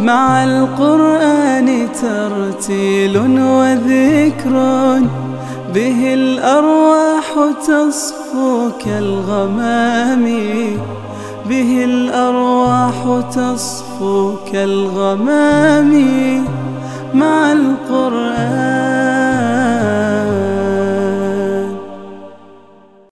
مع القرآن ترتيل وذكر به الأرواح تصفو كالغمام. به الأرواح تصفو كالغمام. مع القرآن